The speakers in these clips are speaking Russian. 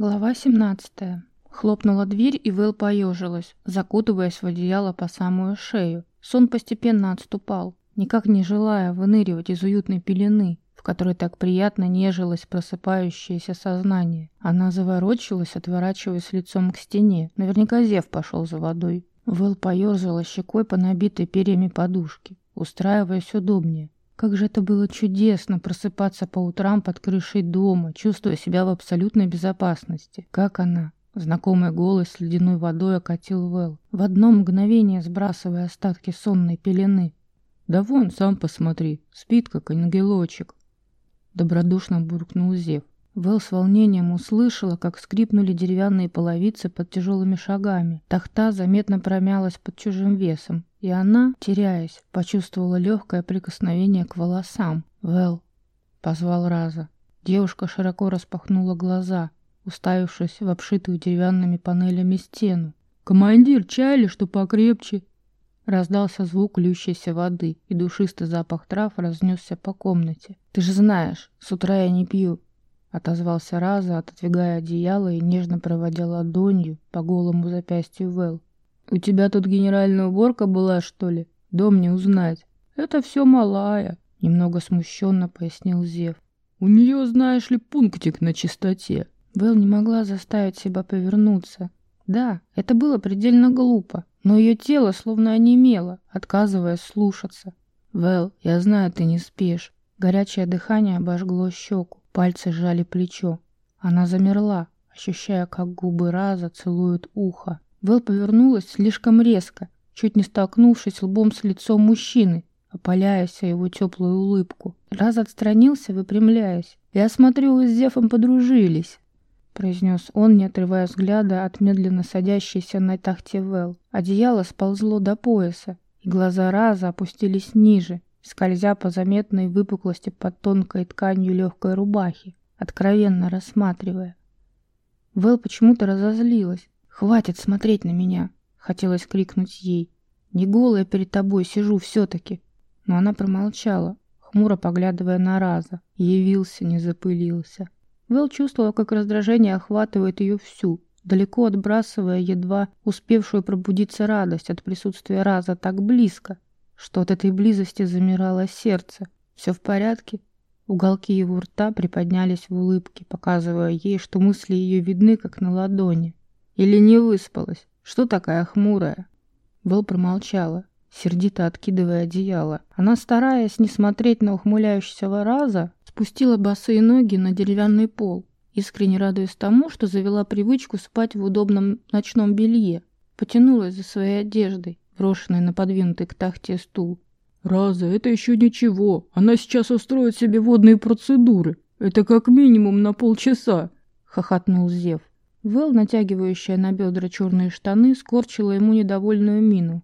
Глава 17. Хлопнула дверь, и Вэл поежилась, закутываясь в одеяло по самую шею. Сон постепенно отступал, никак не желая выныривать из уютной пелены, в которой так приятно нежилось просыпающееся сознание. Она заворочилась, отворачиваясь лицом к стене. Наверняка Зев пошел за водой. Вэл поерзала щекой по набитой перьями подушке, устраиваясь удобнее. Как же это было чудесно просыпаться по утрам под крышей дома, чувствуя себя в абсолютной безопасности. Как она? Знакомый голос с ледяной водой окатил Вэл, в одно мгновение сбрасывая остатки сонной пелены. «Да вон, сам посмотри, спит как ангелочек!» Добродушно буркнул Зев. Вэл с волнением услышала, как скрипнули деревянные половицы под тяжелыми шагами. Тахта заметно промялась под чужим весом, и она, теряясь, почувствовала легкое прикосновение к волосам. «Вэл!» — позвал Раза. Девушка широко распахнула глаза, уставившись в обшитую деревянными панелями стену. «Командир, чаяли, что покрепче?» Раздался звук льющейся воды, и душистый запах трав разнесся по комнате. «Ты же знаешь, с утра я не пью», Отозвался Раза, отодвигая одеяло и нежно проводя ладонью по голому запястью Вэл. «У тебя тут генеральная уборка была, что ли? Дом не узнать». «Это все малая», — немного смущенно пояснил Зев. «У нее, знаешь ли, пунктик на чистоте». Вэл не могла заставить себя повернуться. Да, это было предельно глупо, но ее тело словно онемело, отказываясь слушаться. «Вэл, я знаю, ты не спишь». Горячее дыхание обожгло щеку. Пальцы сжали плечо. Она замерла, ощущая, как губы Раза целуют ухо. Вэл повернулась слишком резко, чуть не столкнувшись лбом с лицом мужчины, опаляясь о его теплую улыбку. Раз отстранился, выпрямляясь. «Я смотрю, вы с Зефом подружились», — произнес он, не отрывая взгляда от медленно садящейся на тахте Вэл. Одеяло сползло до пояса, и глаза Раза опустились ниже, скользя по заметной выпуклости под тонкой тканью легкой рубахи, откровенно рассматривая. Вэл почему-то разозлилась. «Хватит смотреть на меня!» — хотелось крикнуть ей. «Не голая перед тобой сижу все-таки!» Но она промолчала, хмуро поглядывая на Раза. Явился, не запылился. Вэл чувствовала, как раздражение охватывает ее всю, далеко отбрасывая едва успевшую пробудиться радость от присутствия Раза так близко, что от этой близости замирало сердце. «Все в порядке?» Уголки его рта приподнялись в улыбке, показывая ей, что мысли ее видны, как на ладони. «Или не выспалась? Что такая хмурая?» Белл промолчала, сердито откидывая одеяло. Она, стараясь не смотреть на ухмыляющегося Раза, спустила босые ноги на деревянный пол, искренне радуясь тому, что завела привычку спать в удобном ночном белье, потянулась за своей одеждой, брошенный на подвинутый к тахте стул. «Раза, это еще ничего. Она сейчас устроит себе водные процедуры. Это как минимум на полчаса», — хохотнул Зев. Вэл, натягивающая на бедра черные штаны, скорчила ему недовольную мину.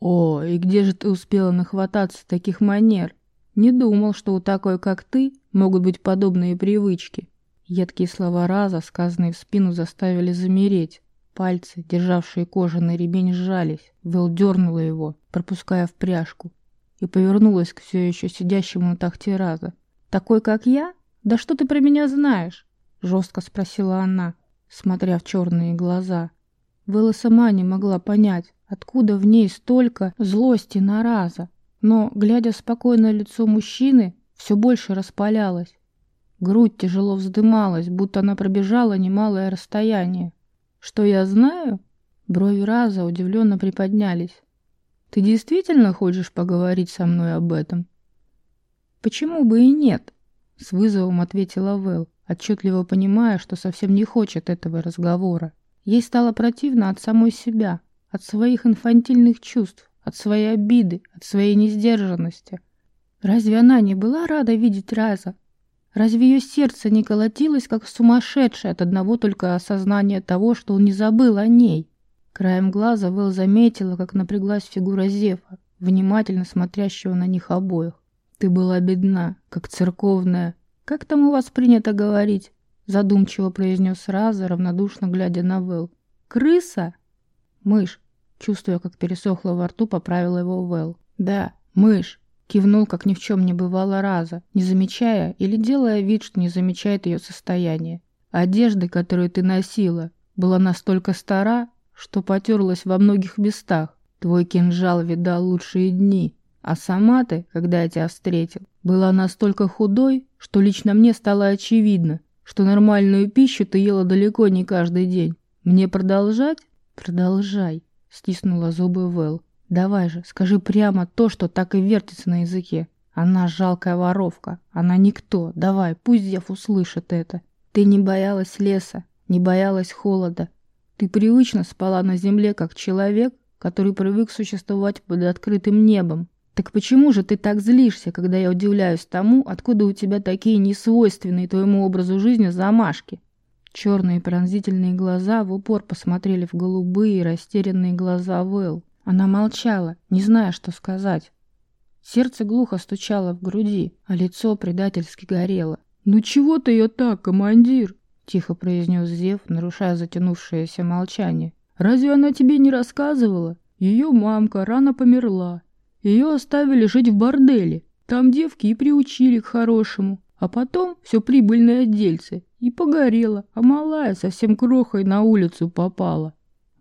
«О, и где же ты успела нахвататься таких манер? Не думал, что у такой, как ты, могут быть подобные привычки». Едкие слова Раза, сказанные в спину, заставили замереть. Пальцы, державшие кожаный ремень, сжались. Вэл дернула его, пропуская в пряжку, и повернулась к все еще сидящему на тахте Раза. «Такой, как я? Да что ты про меня знаешь?» Жестко спросила она, смотря в черные глаза. Вэлла сама не могла понять, откуда в ней столько злости на Раза. Но, глядя в спокойное лицо мужчины, все больше распалялась. Грудь тяжело вздымалась, будто она пробежала немалое расстояние. Что я знаю? Брови Раза удивленно приподнялись. Ты действительно хочешь поговорить со мной об этом? Почему бы и нет? С вызовом ответила Вэл, отчетливо понимая, что совсем не хочет этого разговора. Ей стало противно от самой себя, от своих инфантильных чувств, от своей обиды, от своей несдержанности. Разве она не была рада видеть Раза, Разве ее сердце не колотилось, как сумасшедшее от одного только осознания того, что он не забыл о ней? Краем глаза Вэл заметила, как напряглась фигура Зефа, внимательно смотрящего на них обоих. «Ты была бедна, как церковная. Как там у вас принято говорить?» Задумчиво произнес Раза, равнодушно глядя на Вэл. «Крыса?» «Мышь», чувствуя, как пересохло во рту, поправила его Вэл. «Да, мышь. Кивнул, как ни в чем не бывало раза, не замечая или делая вид, что не замечает ее состояние. Одежда, которую ты носила, была настолько стара, что потерлась во многих местах. Твой кинжал видал лучшие дни. А сама ты, когда я тебя встретил, была настолько худой, что лично мне стало очевидно, что нормальную пищу ты ела далеко не каждый день. Мне продолжать? Продолжай, стиснула зубы Вэл. Давай же, скажи прямо то, что так и вертится на языке. Она жалкая воровка, она никто. Давай, пусть Зев услышит это. Ты не боялась леса, не боялась холода. Ты привычно спала на земле, как человек, который привык существовать под открытым небом. Так почему же ты так злишься, когда я удивляюсь тому, откуда у тебя такие несвойственные твоему образу жизни замашки? Черные пронзительные глаза в упор посмотрели в голубые растерянные глаза Вэл. Она молчала, не зная, что сказать. Сердце глухо стучало в груди, а лицо предательски горело. «Ну чего ты ее так, командир?» — тихо произнес Зев, нарушая затянувшееся молчание. «Разве она тебе не рассказывала? Ее мамка рано померла, ее оставили жить в борделе. Там девки и приучили к хорошему. А потом все прибыльное дельце. И погорело, а малая совсем крохой на улицу попала.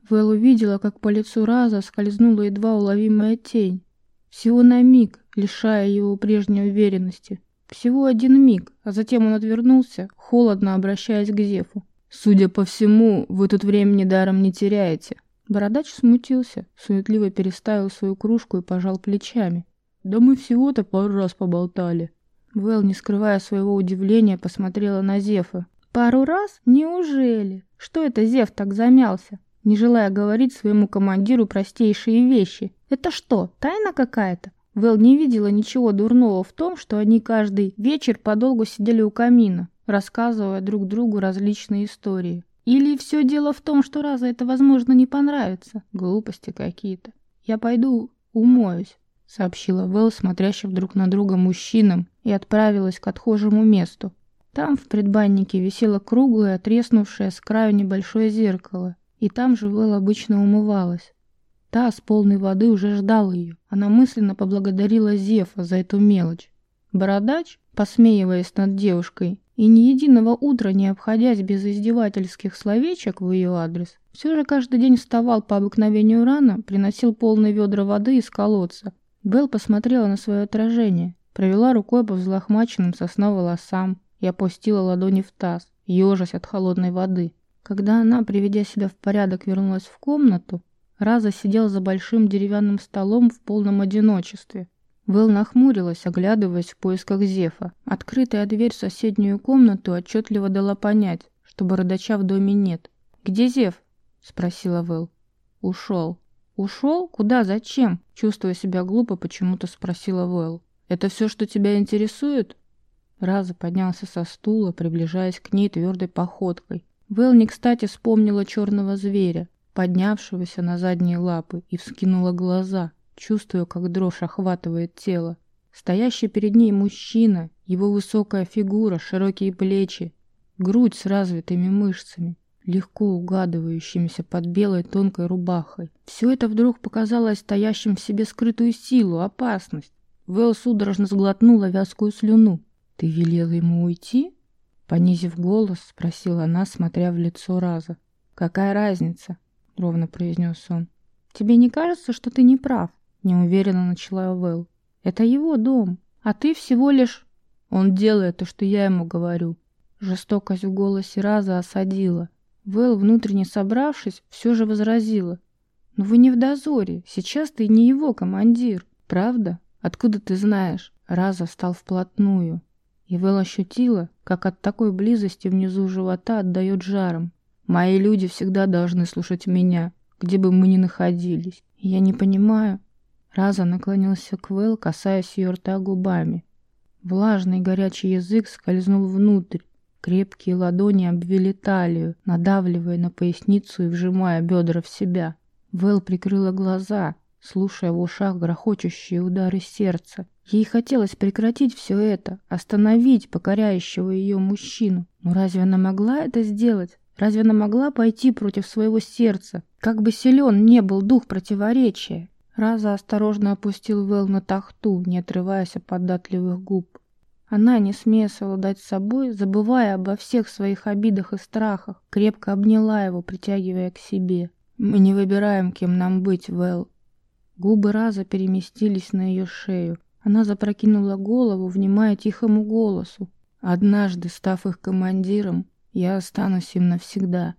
Вэл увидела, как по лицу Раза скользнула едва уловимая тень. Всего на миг, лишая его прежней уверенности. Всего один миг, а затем он отвернулся, холодно обращаясь к Зефу. «Судя по всему, вы тут времени даром не теряете. Бородач смутился, суетливо переставил свою кружку и пожал плечами. «Да мы всего-то пару раз поболтали». Вэл, не скрывая своего удивления, посмотрела на Зефа. «Пару раз? Неужели? Что это Зев так замялся?» Не желая говорить своему командиру простейшие вещи. «Это что, тайна какая-то?» Вэл не видела ничего дурного в том, что они каждый вечер подолгу сидели у камина, рассказывая друг другу различные истории. Или все дело в том, что раза это, возможно, не понравится? Глупости какие-то. Я пойду умоюсь, сообщила Вэл, смотрящим друг на друга мужчинам, и отправилась к отхожему месту. Там в предбаннике висело круглое, треснувшее с краю небольшое зеркало, и там же Вэл обычно умывалась. Та с полной воды уже ждал ее. Она мысленно поблагодарила Зефа за эту мелочь. Бородач, посмеиваясь над девушкой, и ни единого утра не обходясь без издевательских словечек в ее адрес, все же каждый день вставал по обыкновению рано, приносил полные ведра воды из колодца. Белл посмотрела на свое отражение, провела рукой по взлохмаченным сосна волосам и опустила ладони в таз, ежась от холодной воды. Когда она, приведя себя в порядок, вернулась в комнату, Раза сидел за большим деревянным столом в полном одиночестве. Вэл нахмурилась, оглядываясь в поисках Зефа. Открытая дверь в соседнюю комнату отчетливо дала понять, что бородача в доме нет. «Где Зев?» — спросила Вэл. «Ушел». «Ушел? Куда? Зачем?» Чувствуя себя глупо, почему-то спросила Вэл. «Это все, что тебя интересует?» Раза поднялся со стула, приближаясь к ней твердой походкой. Вэл не кстати вспомнила черного зверя, поднявшегося на задние лапы, и вскинула глаза, чувствуя, как дрожь охватывает тело. Стоящий перед ней мужчина, его высокая фигура, широкие плечи, грудь с развитыми мышцами, легко угадывающимися под белой тонкой рубахой. Все это вдруг показалось стоящим в себе скрытую силу, опасность. Вэл судорожно сглотнула вязкую слюну. «Ты велела ему уйти?» Понизив голос, спросила она, смотря в лицо Раза. «Какая разница?» — ровно произнес он. «Тебе не кажется, что ты не прав?» неуверенно начала Вэл. Это его дом, а ты всего лишь... Он делает то, что я ему говорю. Жестокость в голосе Раза осадила. Вэл, внутренне собравшись, все же возразила. «Но вы не в дозоре. Сейчас ты не его командир. Правда? Откуда ты знаешь?» Раза стал вплотную. И Вэл ощутила, как от такой близости внизу живота отдает жаром. «Мои люди всегда должны слушать меня, где бы мы ни находились. Я не понимаю, Раза наклонился к Вэл, касаясь ее рта губами. Влажный горячий язык скользнул внутрь. Крепкие ладони обвели талию, надавливая на поясницу и вжимая бедра в себя. Вэл прикрыла глаза, слушая в ушах грохочущие удары сердца. Ей хотелось прекратить все это, остановить покоряющего ее мужчину. Но разве она могла это сделать? Разве она могла пойти против своего сердца? Как бы силен не был дух противоречия. Раза осторожно опустил Вэл на тахту, не отрываясь от податливых губ. Она не смея совладать собой, забывая обо всех своих обидах и страхах, крепко обняла его, притягивая к себе. «Мы не выбираем, кем нам быть, Вэл». Губы Раза переместились на ее шею. Она запрокинула голову, внимая тихому голосу. «Однажды, став их командиром, я останусь им навсегда.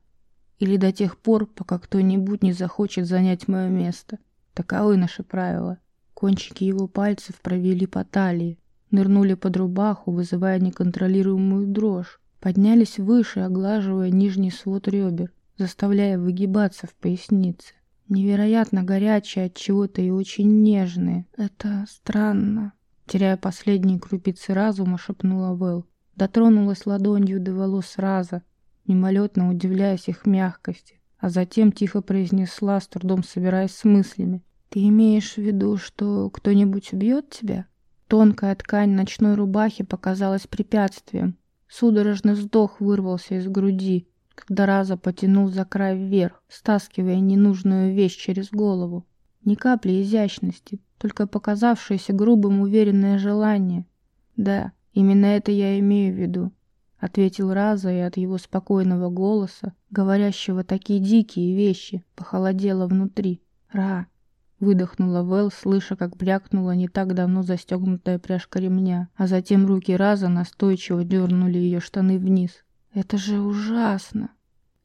Или до тех пор, пока кто-нибудь не захочет занять мое место. Таковы наши правила». Кончики его пальцев провели по талии, нырнули под рубаху, вызывая неконтролируемую дрожь, поднялись выше, оглаживая нижний свод ребер, заставляя выгибаться в пояснице. Невероятно горячие от чего-то и очень нежные. Это странно. Теряя последние крупицы разума, шепнула Вэл. Дотронулась ладонью до волос Раза, мимолетно удивляясь их мягкости, а затем тихо произнесла, с трудом собираясь с мыслями. «Ты имеешь в виду, что кто-нибудь убьет тебя?» Тонкая ткань ночной рубахи показалась препятствием. Судорожный вздох вырвался из груди, когда Раза потянул за край вверх, стаскивая ненужную вещь через голову. Ни капли изящности, только показавшееся грубым уверенное желание. «Да, именно это я имею в виду», — ответил Раза, и от его спокойного голоса, говорящего такие дикие вещи, похолодело внутри. «Ра, Выдохнула Вэл, слыша, как брякнула не так давно застегнутая пряжка ремня, а затем руки Раза настойчиво дернули ее штаны вниз. «Это же ужасно!»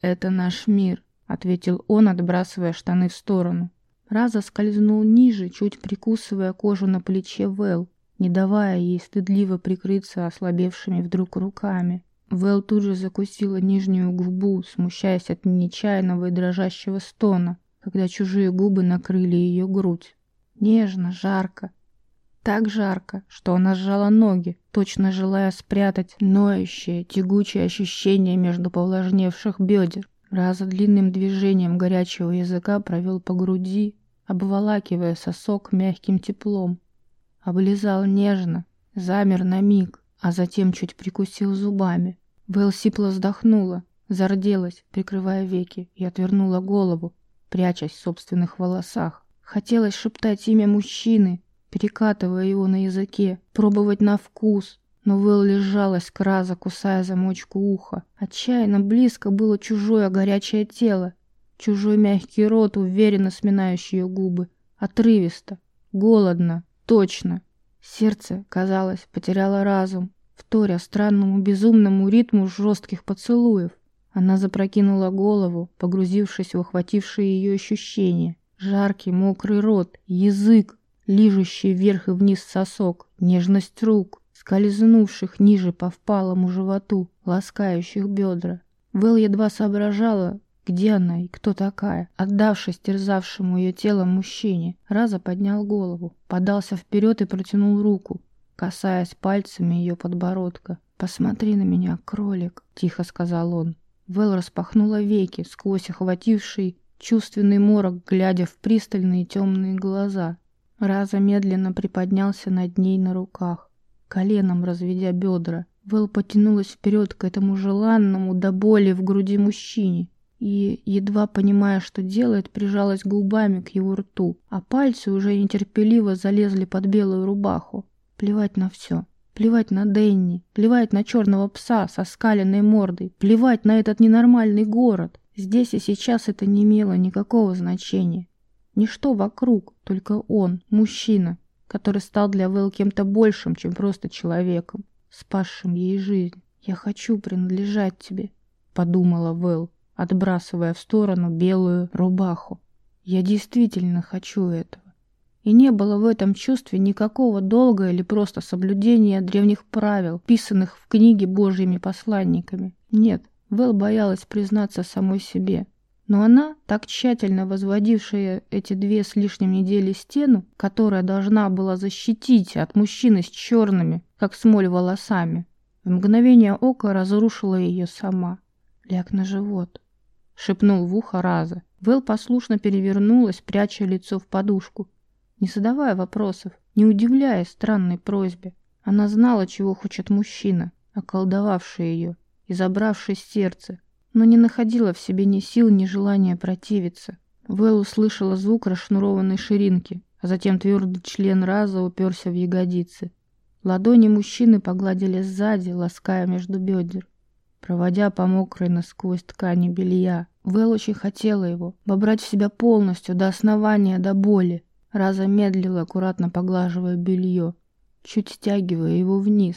«Это наш мир», — ответил он, отбрасывая штаны в сторону. Раза скользнул ниже, чуть прикусывая кожу на плече Вэл, не давая ей стыдливо прикрыться ослабевшими вдруг руками. Вэл тут же закусила нижнюю губу, смущаясь от нечаянного и дрожащего стона, когда чужие губы накрыли ее грудь. Нежно, жарко. Так жарко, что она сжала ноги, точно желая спрятать ноющее, тягучее ощущение между повлажневших бедер. Раза длинным движением горячего языка провел по груди, обволакивая сосок мягким теплом. Облизал нежно, замер на миг, а затем чуть прикусил зубами. Вэл сипло вздохнула, зарделась, прикрывая веки, и отвернула голову, прячась в собственных волосах. Хотелось шептать имя мужчины, перекатывая его на языке, пробовать на вкус, но Вэл лежалась к раза, кусая замочку уха. Отчаянно близко было чужое горячее тело, чужой мягкий рот, уверенно сминающий ее губы. Отрывисто, голодно, точно. Сердце, казалось, потеряло разум, вторя странному безумному ритму жестких поцелуев. Она запрокинула голову, погрузившись в охватившие ее ощущения. Жаркий, мокрый рот, язык, лижущий вверх и вниз сосок, нежность рук, скользнувших ниже по впалому животу, ласкающих бедра. Вэл едва соображала, где она и кто такая. Отдавшись терзавшему ее тело мужчине, Раза поднял голову, подался вперед и протянул руку, касаясь пальцами ее подбородка. «Посмотри на меня, кролик», — тихо сказал он. Вэл распахнула веки, сквозь охвативший чувственный морок, глядя в пристальные темные глаза. Раза медленно приподнялся над ней на руках, коленом разведя бедра. Вэл потянулась вперед к этому желанному до боли в груди мужчине и, едва понимая, что делает, прижалась губами к его рту, а пальцы уже нетерпеливо залезли под белую рубаху. Плевать на все. Плевать на Денни, плевать на черного пса со скаленной мордой, плевать на этот ненормальный город. Здесь и сейчас это не имело никакого значения. Ничто вокруг, только он, мужчина, который стал для Вэл кем-то большим, чем просто человеком, спасшим ей жизнь. «Я хочу принадлежать тебе», — подумала Вэл, отбрасывая в сторону белую рубаху. «Я действительно хочу этого». И не было в этом чувстве никакого долга или просто соблюдения древних правил, писанных в книге Божьими посланниками. Нет, Вэл боялась признаться самой себе. Но она, так тщательно возводившая эти две с лишним недели стену, которая должна была защитить от мужчины с черными, как смоль, волосами, в мгновение ока разрушила ее сама. «Ляг на живот», — шепнул в ухо Раза. Вэл послушно перевернулась, пряча лицо в подушку не задавая вопросов, не удивляясь странной просьбе. Она знала, чего хочет мужчина, околдовавший ее и забравший сердце, но не находила в себе ни сил, ни желания противиться. Вэл услышала звук расшнурованной ширинки, а затем твердый член раза уперся в ягодицы. Ладони мужчины погладили сзади, лаская между бедер, проводя по мокрой насквозь ткани белья. Вэл очень хотела его, вобрать в себя полностью, до основания, до боли. Раза медлила, аккуратно поглаживая белье, чуть стягивая его вниз.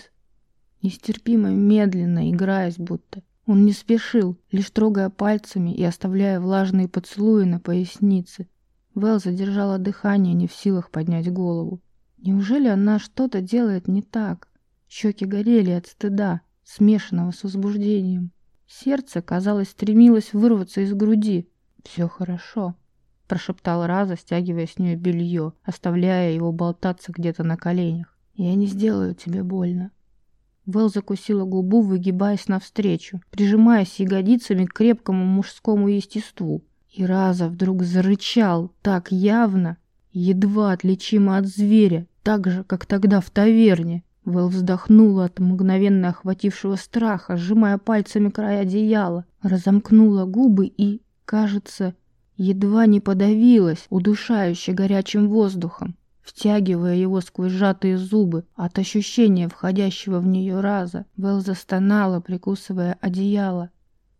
Нестерпимо медленно, играясь будто. Он не спешил, лишь трогая пальцами и оставляя влажные поцелуи на пояснице. Вэл задержала дыхание, не в силах поднять голову. Неужели она что-то делает не так? Щеки горели от стыда, смешанного с возбуждением. Сердце, казалось, стремилось вырваться из груди. «Все хорошо», — прошептал Раза, стягивая с нее белье, оставляя его болтаться где-то на коленях. «Я не сделаю тебе больно». Вэл закусила губу, выгибаясь навстречу, прижимаясь ягодицами к крепкому мужскому естеству. И Раза вдруг зарычал так явно, едва отличимо от зверя, так же, как тогда в таверне. Вэл вздохнула от мгновенно охватившего страха, сжимая пальцами край одеяла, разомкнула губы и, кажется, едва не подавилась, удушающе горячим воздухом, втягивая его сквозь сжатые зубы от ощущения входящего в нее раза. Вэл застонала, прикусывая одеяло.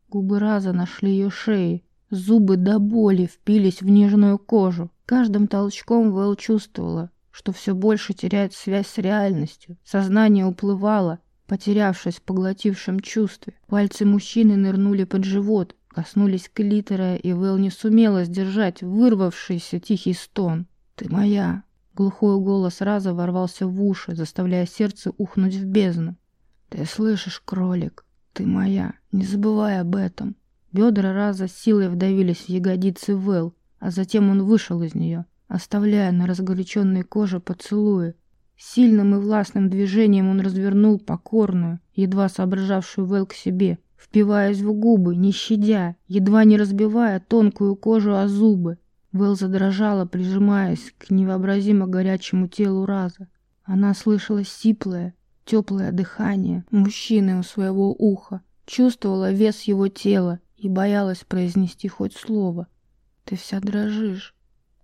Губы раза нашли ее шеи, зубы до боли впились в нежную кожу. Каждым толчком Вэл чувствовала, что все больше теряет связь с реальностью. Сознание уплывало, потерявшись в поглотившем чувстве. Пальцы мужчины нырнули под живот, коснулись клитора, и Вэл не сумела сдержать вырвавшийся тихий стон. «Ты моя!» Глухой голос раза ворвался в уши, заставляя сердце ухнуть в бездну. «Ты слышишь, кролик? Ты моя! Не забывай об этом!» Бедра раза силой вдавились в ягодицы Вэл, а затем он вышел из нее оставляя на разгоряченной коже поцелуи. Сильным и властным движением он развернул покорную, едва соображавшую Вэл к себе, впиваясь в губы, не щадя, едва не разбивая тонкую кожу о зубы. Вэл задрожала, прижимаясь к невообразимо горячему телу Раза. Она слышала сиплое, теплое дыхание мужчины у своего уха, чувствовала вес его тела и боялась произнести хоть слово. «Ты вся дрожишь»,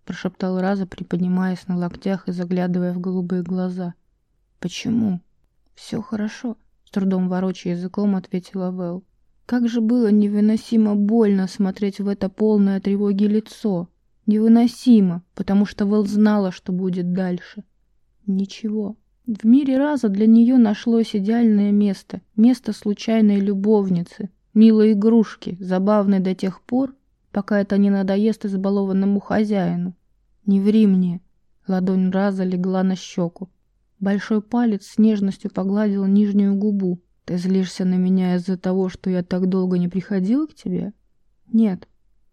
прошептал Раза, приподнимаясь на локтях и заглядывая в голубые глаза. Почему? Все хорошо, с трудом ворочая языком, ответила Вэл. Как же было невыносимо больно смотреть в это полное тревоги лицо. Невыносимо, потому что Вэл знала, что будет дальше. Ничего. В мире Раза для нее нашлось идеальное место, место случайной любовницы, милой игрушки, забавной до тех пор, пока это не надоест избалованному хозяину. «Не ври мне!» Ладонь раза легла на щеку. Большой палец с нежностью погладил нижнюю губу. «Ты злишься на меня из-за того, что я так долго не приходил к тебе?» «Нет», —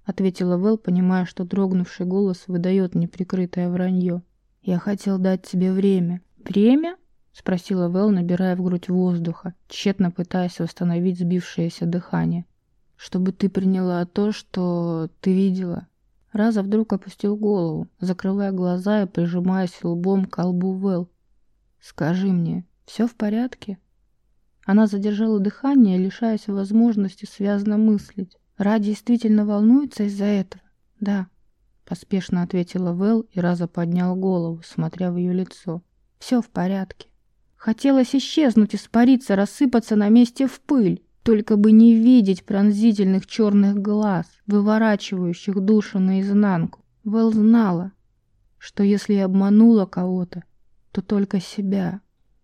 ответила Вэл, понимая, что дрогнувший голос выдает неприкрытое вранье. «Я хотел дать тебе время». «Время?» — спросила Вэл, набирая в грудь воздуха, тщетно пытаясь восстановить сбившееся дыхание чтобы ты приняла то, что ты видела. Раза вдруг опустил голову, закрывая глаза и прижимаясь лбом к колбу Вэл. «Скажи мне, все в порядке?» Она задержала дыхание, лишаясь возможности связно мыслить. Ра действительно волнуется из-за этого? Да, поспешно ответила Вэл и Раза поднял голову, смотря в ее лицо. Все в порядке. Хотелось исчезнуть, испариться, рассыпаться на месте в пыль. Только бы не видеть пронзительных черных глаз, выворачивающих душу наизнанку. Вэл знала, что если обманула кого-то, то только себя.